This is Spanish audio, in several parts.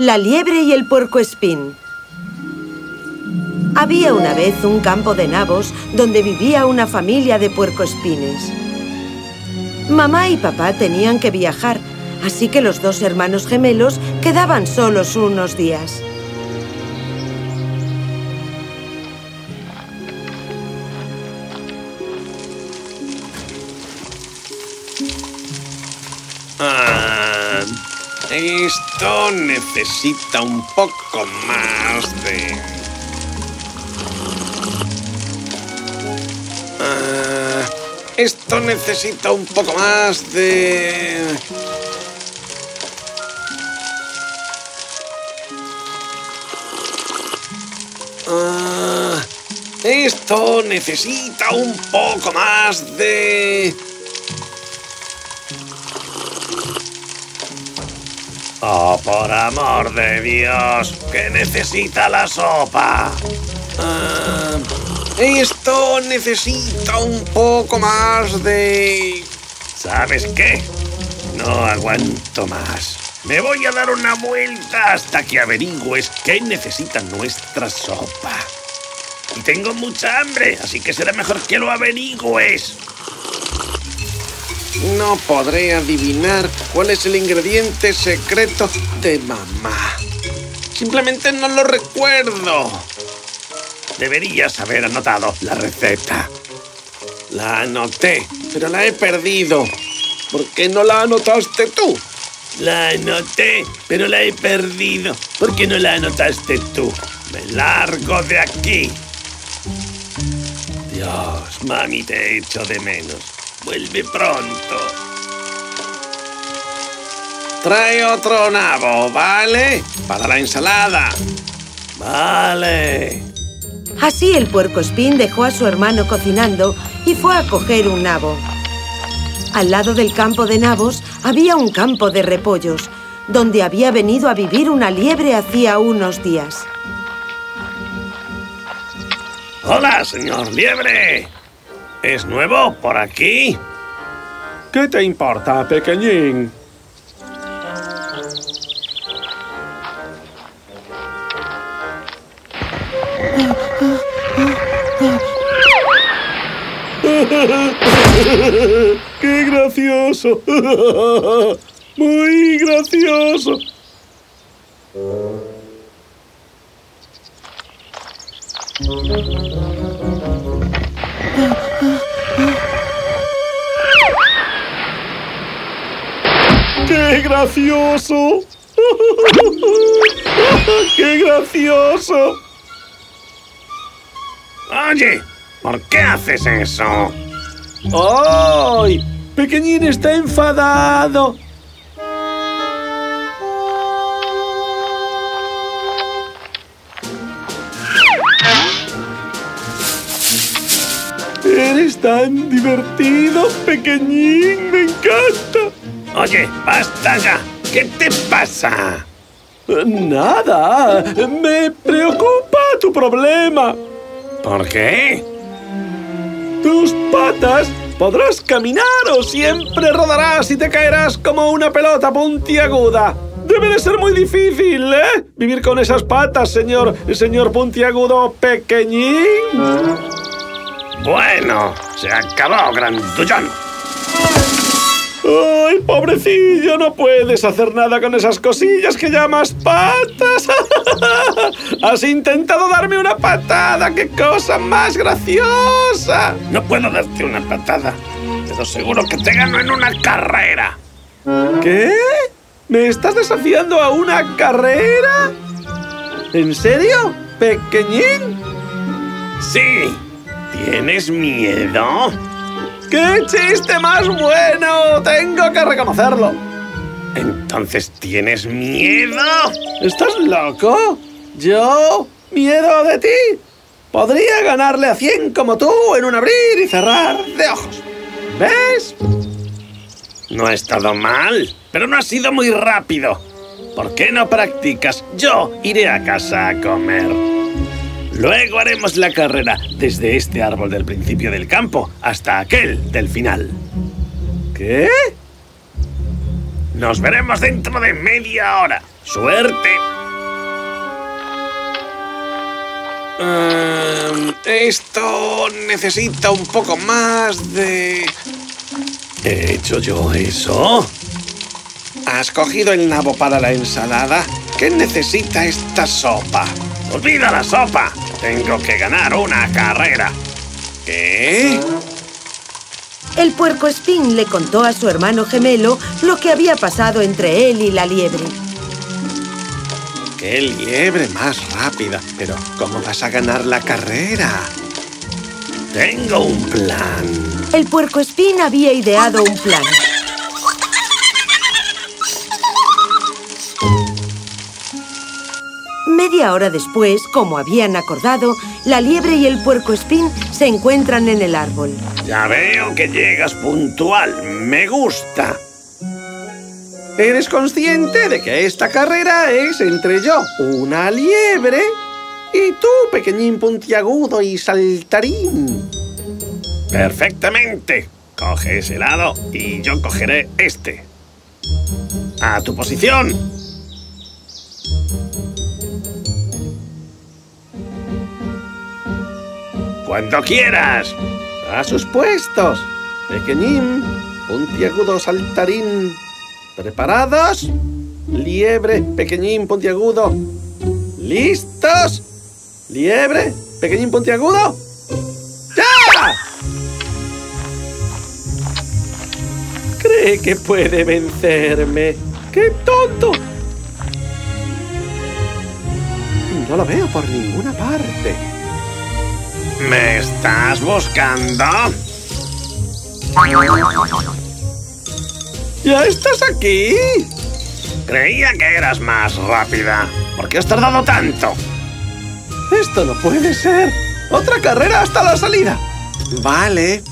La liebre y el puercoespín. Había una vez un campo de nabos donde vivía una familia de puercoespines. Mamá y papá tenían que viajar, así que los dos hermanos gemelos quedaban solos unos días. Esto necesita un poco más de... Ah, esto necesita un poco más de... Ah, esto necesita un poco más de... Oh, por amor de Dios, que necesita la sopa. Ah, esto necesita un poco más de... ¿Sabes qué? No aguanto más. Me voy a dar una vuelta hasta que averigües qué necesita nuestra sopa. Y tengo mucha hambre, así que será mejor que lo averigües. No podré adivinar cuál es el ingrediente secreto de mamá. Simplemente no lo recuerdo. Deberías haber anotado la receta. La anoté, pero la he perdido. ¿Por qué no la anotaste tú? La anoté, pero la he perdido. ¿Por qué no la anotaste tú? Me largo de aquí. Dios, mami, te echo de menos. Vuelve pronto. Trae otro nabo, ¿vale? Para la ensalada. Vale. Así el puercoespín dejó a su hermano cocinando y fue a coger un nabo. Al lado del campo de nabos había un campo de repollos, donde había venido a vivir una liebre hacía unos días. Hola, señor Liebre. ¿Es nuevo por aquí? ¿Qué te importa, pequeñín? ¡Qué gracioso! ¡Muy gracioso! ¡Qué gracioso! ¡Qué gracioso! Oye, ¿por qué haces eso? ¡Ay! Pequeñín está enfadado. Tan divertido, pequeñín. Me encanta. Oye, basta ya. ¿Qué te pasa? Nada. Me preocupa tu problema. ¿Por qué? Tus patas podrás caminar o siempre rodarás y te caerás como una pelota puntiaguda. Debe de ser muy difícil, ¿eh? Vivir con esas patas, señor, señor puntiagudo pequeñín. Bueno, se acabó, grandullón. ¡Ay, pobrecillo! No puedes hacer nada con esas cosillas que llamas patas. Has intentado darme una patada. ¡Qué cosa más graciosa! No puedo darte una patada, pero seguro que te gano en una carrera. ¿Qué? ¿Me estás desafiando a una carrera? ¿En serio? ¿Pequeñín? Sí. ¿Tienes miedo? ¡Qué chiste más bueno! Tengo que reconocerlo. Entonces, ¿tienes miedo? ¿Estás loco? ¿Yo? ¿Miedo de ti? Podría ganarle a 100 como tú en un abrir y cerrar de ojos. ¿Ves? No ha estado mal, pero no ha sido muy rápido. ¿Por qué no practicas? Yo iré a casa a comer. Luego haremos la carrera desde este árbol del principio del campo hasta aquel del final. ¿Qué? Nos veremos dentro de media hora. ¡Suerte! Eh, esto necesita un poco más de... ¿He hecho yo eso? ¿Has cogido el nabo para la ensalada? ¿Qué necesita esta sopa? ¡Olvida la sopa! Tengo que ganar una carrera. ¿Qué? El puercoespín le contó a su hermano gemelo lo que había pasado entre él y la liebre. ¡Qué liebre más rápida! Pero, ¿cómo vas a ganar la carrera? Tengo un plan. El puercoespín había ideado un plan. Media hora después, como habían acordado, la liebre y el puercoespín se encuentran en el árbol. Ya veo que llegas puntual. Me gusta. ¿Eres consciente de que esta carrera es entre yo, una liebre, y tú, pequeñín puntiagudo y saltarín? Perfectamente. Coge ese lado y yo cogeré este. A tu posición. Cuando quieras. A sus puestos, pequeñín, puntiagudo, saltarín. ¿Preparados? Liebre, pequeñín, puntiagudo. ¿Listos? Liebre, pequeñín, puntiagudo. ¡Ya! ¿Cree que puede vencerme? ¡Qué tonto! No lo veo por ninguna parte. ¿Me estás buscando? ¿Ya estás aquí? Creía que eras más rápida. ¿Por qué has tardado tanto? Esto no puede ser. Otra carrera hasta la salida. Vale.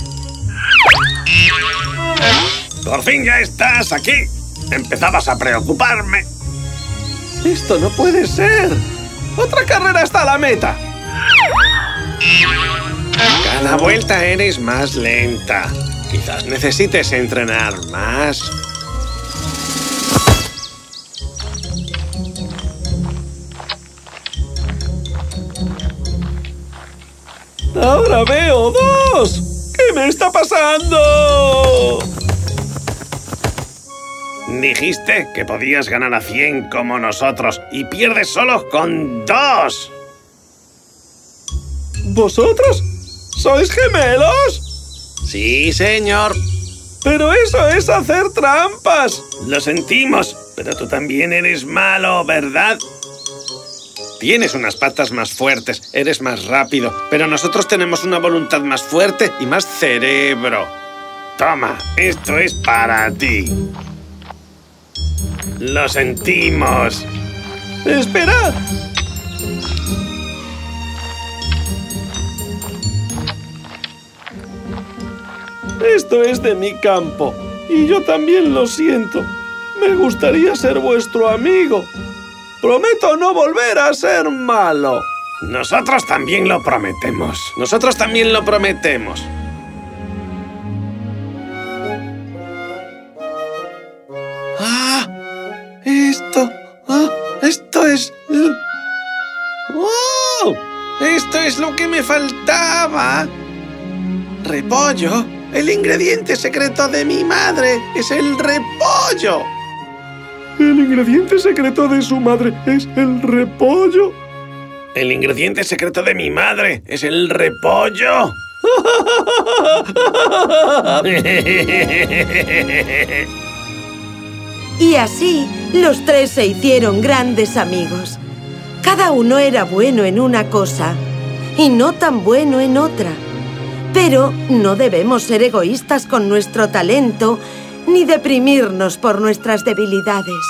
Por fin ya estás aquí. Empezabas a preocuparme. Esto no puede ser. Otra carrera hasta la meta. Cada vuelta eres más lenta. Quizás necesites entrenar más. ¡Ahora veo dos! ¿Qué me está pasando? Dijiste que podías ganar a 100 como nosotros y pierdes solo con dos. ¿Vosotros? ¿Sois gemelos? Sí, señor. Pero eso es hacer trampas. Lo sentimos, pero tú también eres malo, ¿verdad? Tienes unas patas más fuertes, eres más rápido, pero nosotros tenemos una voluntad más fuerte y más cerebro. Toma, esto es para ti. Lo sentimos. ¡Espera! Esto es de mi campo y yo también lo siento. Me gustaría ser vuestro amigo. Prometo no volver a ser malo. Nosotros también lo prometemos. Nosotros también lo prometemos. ¡Ah! Esto... ¡Ah! Esto es... ¡Oh! Esto es lo que me faltaba. Repollo. El ingrediente secreto de mi madre es el repollo. El ingrediente secreto de su madre es el repollo. El ingrediente secreto de mi madre es el repollo. Y así, los tres se hicieron grandes amigos. Cada uno era bueno en una cosa y no tan bueno en otra. Pero no debemos ser egoístas con nuestro talento ni deprimirnos por nuestras debilidades.